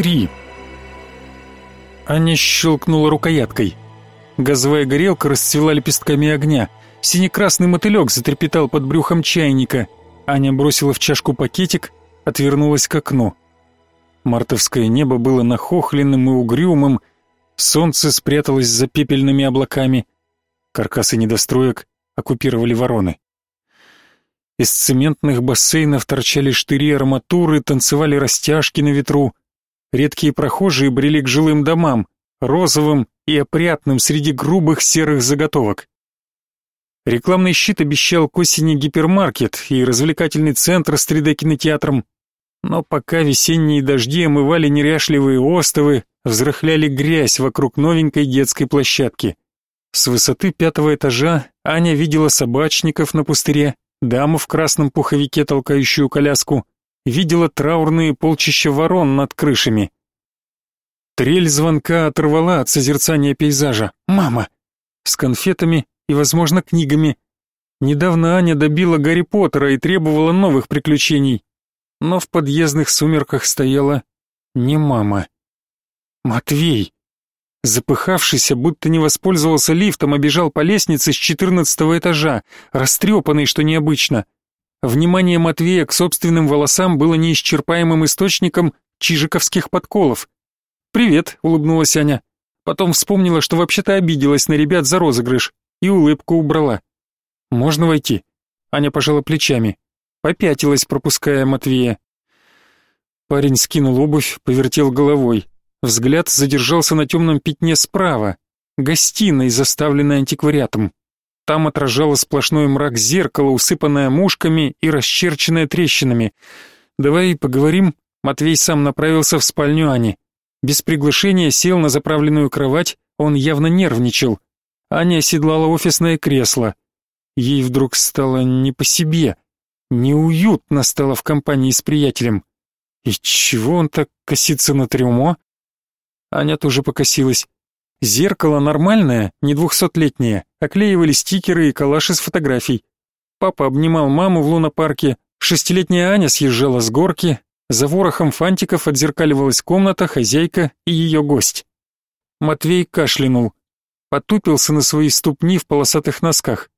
три. Аня щелкнула рукояткой. Газовая горелка расцвела лепестками огня. Сине-красный мотылек затрепетал под брюхом чайника. Аня бросила в чашку пакетик, отвернулась к окну. Мартовское небо было нахохленным и угрюмым, солнце спряталось за пепельными облаками. Каркасы недостроек оккупировали вороны. Из цементных бассейнов торчали штыри арматуры, танцевали растяжки на ветру. Редкие прохожие брели к жилым домам, розовым и опрятным среди грубых серых заготовок. Рекламный щит обещал к осени гипермаркет и развлекательный центр с 3D-кинотеатром. Но пока весенние дожди омывали неряшливые остовы, взрыхляли грязь вокруг новенькой детской площадки. С высоты пятого этажа Аня видела собачников на пустыре, даму в красном пуховике, толкающую коляску, видела траурные полчища ворон над крышами. Трель звонка оторвала от созерцания пейзажа. «Мама!» С конфетами и, возможно, книгами. Недавно Аня добила Гарри Поттера и требовала новых приключений. Но в подъездных сумерках стояла не мама. Матвей. Запыхавшийся, будто не воспользовался лифтом, обежал по лестнице с четырнадцатого этажа, растрепанный, что необычно. Внимание Матвея к собственным волосам было неисчерпаемым источником чижиковских подколов. «Привет», — улыбнулась Аня. Потом вспомнила, что вообще-то обиделась на ребят за розыгрыш, и улыбку убрала. «Можно войти?» Аня пожала плечами. Попятилась, пропуская Матвея. Парень скинул обувь, повертел головой. Взгляд задержался на темном пятне справа, гостиной, заставленной антиквариатом. Там отражало сплошной мрак зеркало, усыпанное мушками и расчерченное трещинами. «Давай поговорим?» Матвей сам направился в спальню Ани. Без приглашения сел на заправленную кровать, он явно нервничал. Аня оседлала офисное кресло. Ей вдруг стало не по себе, неуютно стало в компании с приятелем. И чего он так косится на трюмо? Аня тоже покосилась. Зеркало нормальное, не двухсотлетнее, оклеивали стикеры и коллаж из фотографий. Папа обнимал маму в лунопарке, шестилетняя Аня съезжала с горки, за ворохом фантиков отзеркаливалась комната, хозяйка и ее гость. Матвей кашлянул, потупился на свои ступни в полосатых носках.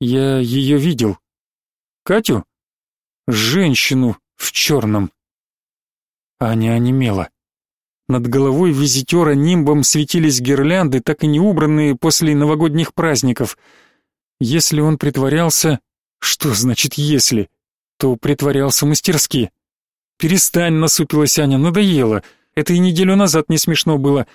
Я ее видел. Катю? Женщину в черном. Аня онемела. Над головой визитера нимбом светились гирлянды, так и не убранные после новогодних праздников. Если он притворялся... Что значит «если»? То притворялся мастерски. «Перестань», — насупилась Аня, — «надоело. Это и неделю назад не смешно было.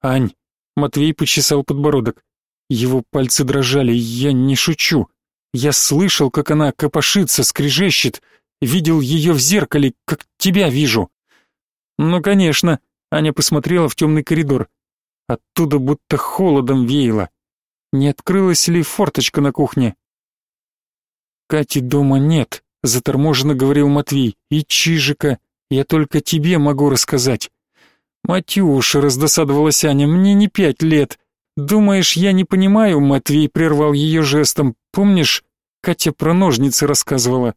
Ань...» — Матвей почесал подбородок. Его пальцы дрожали, я не шучу. Я слышал, как она копошится, скрежещет. Видел ее в зеркале, как тебя вижу. «Ну, конечно», Аня посмотрела в темный коридор. Оттуда будто холодом веяло. Не открылась ли форточка на кухне? «Кати дома нет», — заторможенно говорил Матвей. «И Чижика. Я только тебе могу рассказать». «Матюша», — раздосадовалась Аня, — «мне не пять лет». «Думаешь, я не понимаю?» — Матвей прервал ее жестом. «Помнишь, Катя про ножницы рассказывала?»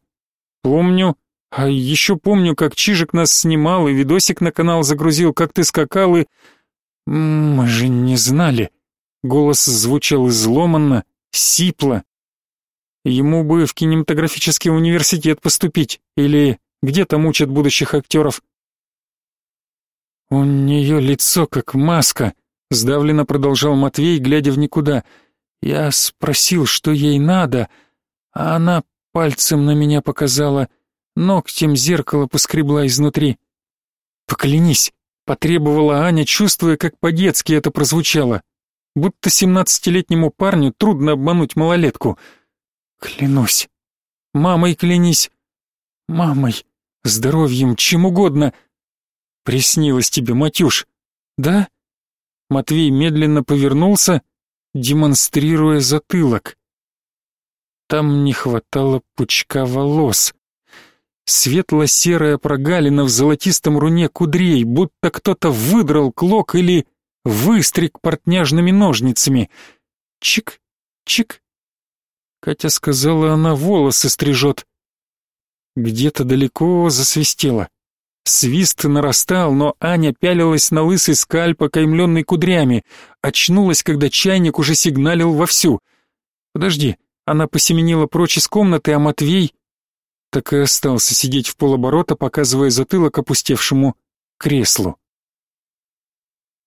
«Помню», а еще помню, как Чижик нас снимал и видосик на канал загрузил, как ты скакал и... Мы же не знали. Голос звучал изломанно, сипло. Ему бы в кинематографический университет поступить, или где там учат будущих актеров. У нее лицо как маска, сдавленно продолжал Матвей, глядя в никуда. Я спросил, что ей надо, а она пальцем на меня показала — ногтем зеркало поскребла изнутри. «Поклянись!» — потребовала Аня, чувствуя, как по-детски это прозвучало. Будто семнадцатилетнему парню трудно обмануть малолетку. «Клянусь! Мамой клянись! Мамой, здоровьем, чем угодно!» «Приснилось тебе, Матюш, да?» Матвей медленно повернулся, демонстрируя затылок. Там не хватало пучка волос. Светло-серая прогалина в золотистом руне кудрей, будто кто-то выдрал клок или выстриг портняжными ножницами. Чик, чик. Катя сказала, она волосы стрижет. Где-то далеко засвистело. Свист нарастал, но Аня пялилась на лысый скальп, окаймленный кудрями. Очнулась, когда чайник уже сигналил вовсю. «Подожди». Она посеменила прочь из комнаты, а Матвей так и остался сидеть в полоборота, показывая затылок опустевшему креслу.